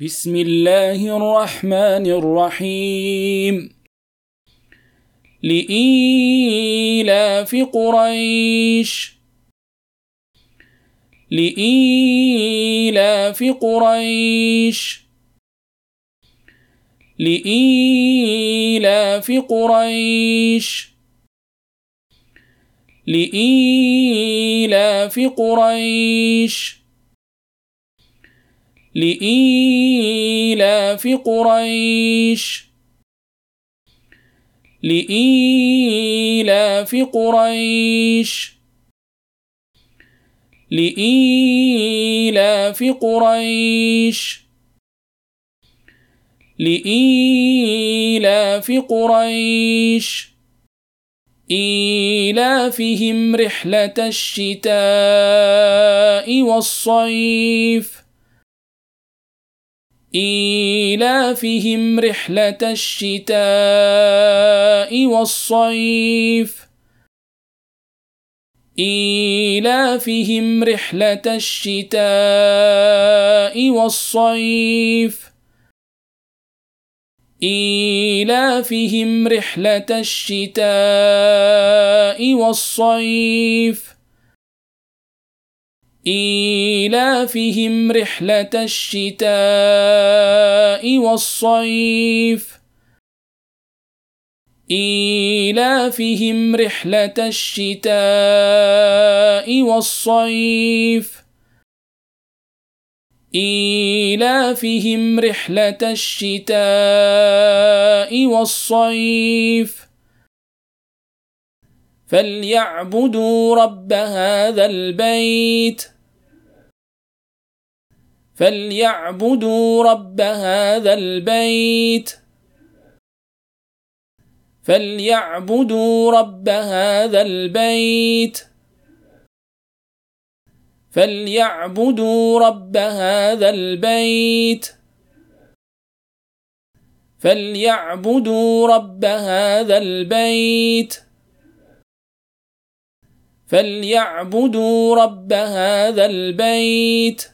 بسم الله الرحمن الرحيم لإيلاف قريش. لإيلاف قريش. لإيلاف قريش. لإيلاف قريش. لإيلاف قريش. لإيلاف قريش. لإيلاف قريش. لإيلاف قريش. إيلافهم رحلة الشتاء والصيف. إيلافهم رحلة الشتاء والصيف. إيلافهم رحلة الشتاء والصيف. إيلافهم رحلة الشتاء والصيف. إيلافهم رحلة الشتاء والصيف. إيلافهم رحلة الشتاء والصيف. إيلافهم رحلة الشتاء والصيف. فليعبدوا رب هذا البيت. فليعبدوا رب هذا البيت فليعبدوا رب هذا البيت فليعبدوا رب هذا البيت فليعبدوا رب هذا البيت فليعبدوا رب هذا البيت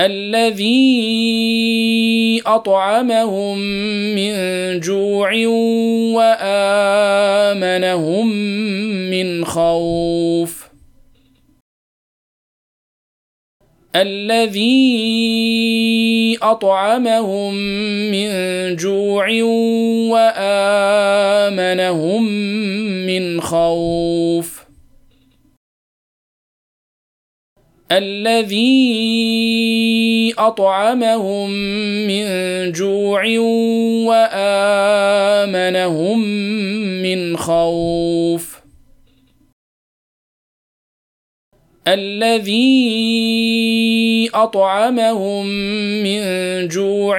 الذي أطعمهم من جوع وآمنهم من خوف. الذي أطعمهم من جوع وآمنهم من خوف. الذي أطعمهم من جوع وآمنهم من خوف. الذي أطعمهم من جوع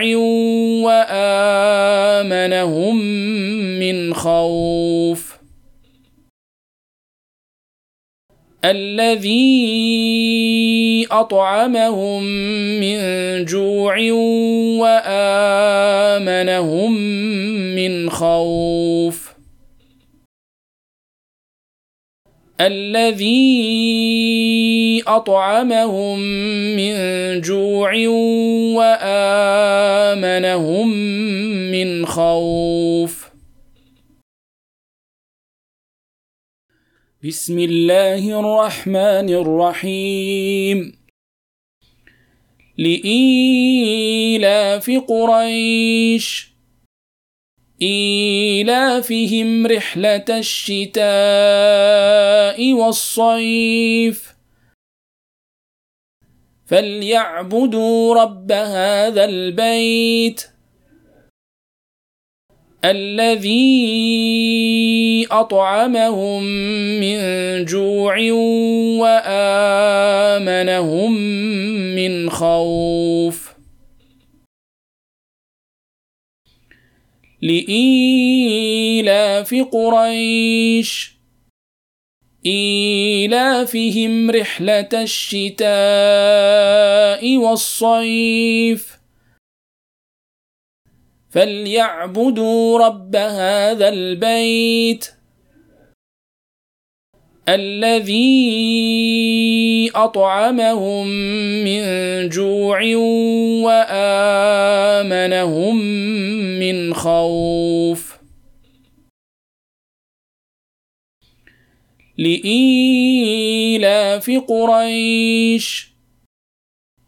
وآمنهم من خوف. الذي أطعمهم من جوع وآمنهم من خوف. الذي أطعمهم من جوع وآمنهم من خوف. بسم الله الرحمن الرحيم. لإيلاف قريش إيلافهم رحلة الشتاء والصيف. فليعبدوا رب هذا البيت. الذي أطعمهم من جوع وآمنهم من خوف. لإيلاف قريش إيلافهم رحلة الشتاء والصيف. فليعبدوا رب هذا البيت الذي أطعمهم من جوع وآمنهم من خوف لإيلاف قريش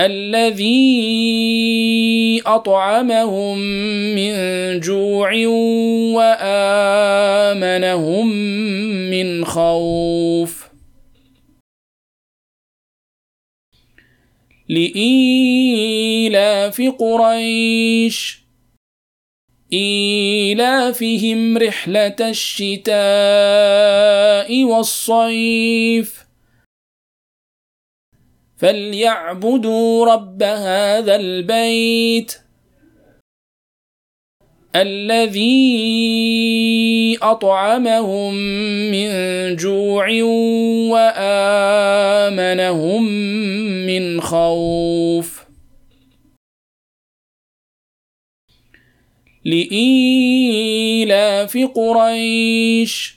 الذي أطعمهم من جوع وآمنهم من خوف. لإيلاف قريش إيلافهم رحلة الشتاء والصيف. فليعبدوا رب هذا البيت الذي أطعمهم من جوع وآمنهم من خوف لإيلاف قريش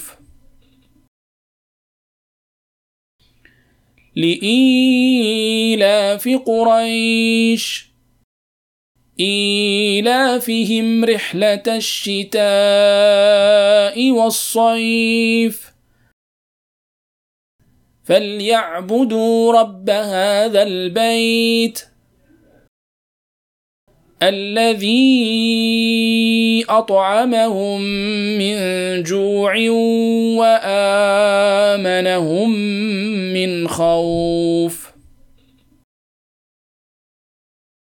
لإيلاف قريش. إيلافهم رحلة الشتاء والصيف. فليعبدوا رب هذا البيت. الذي أطعمهم من جوع وآمنهم من خوف.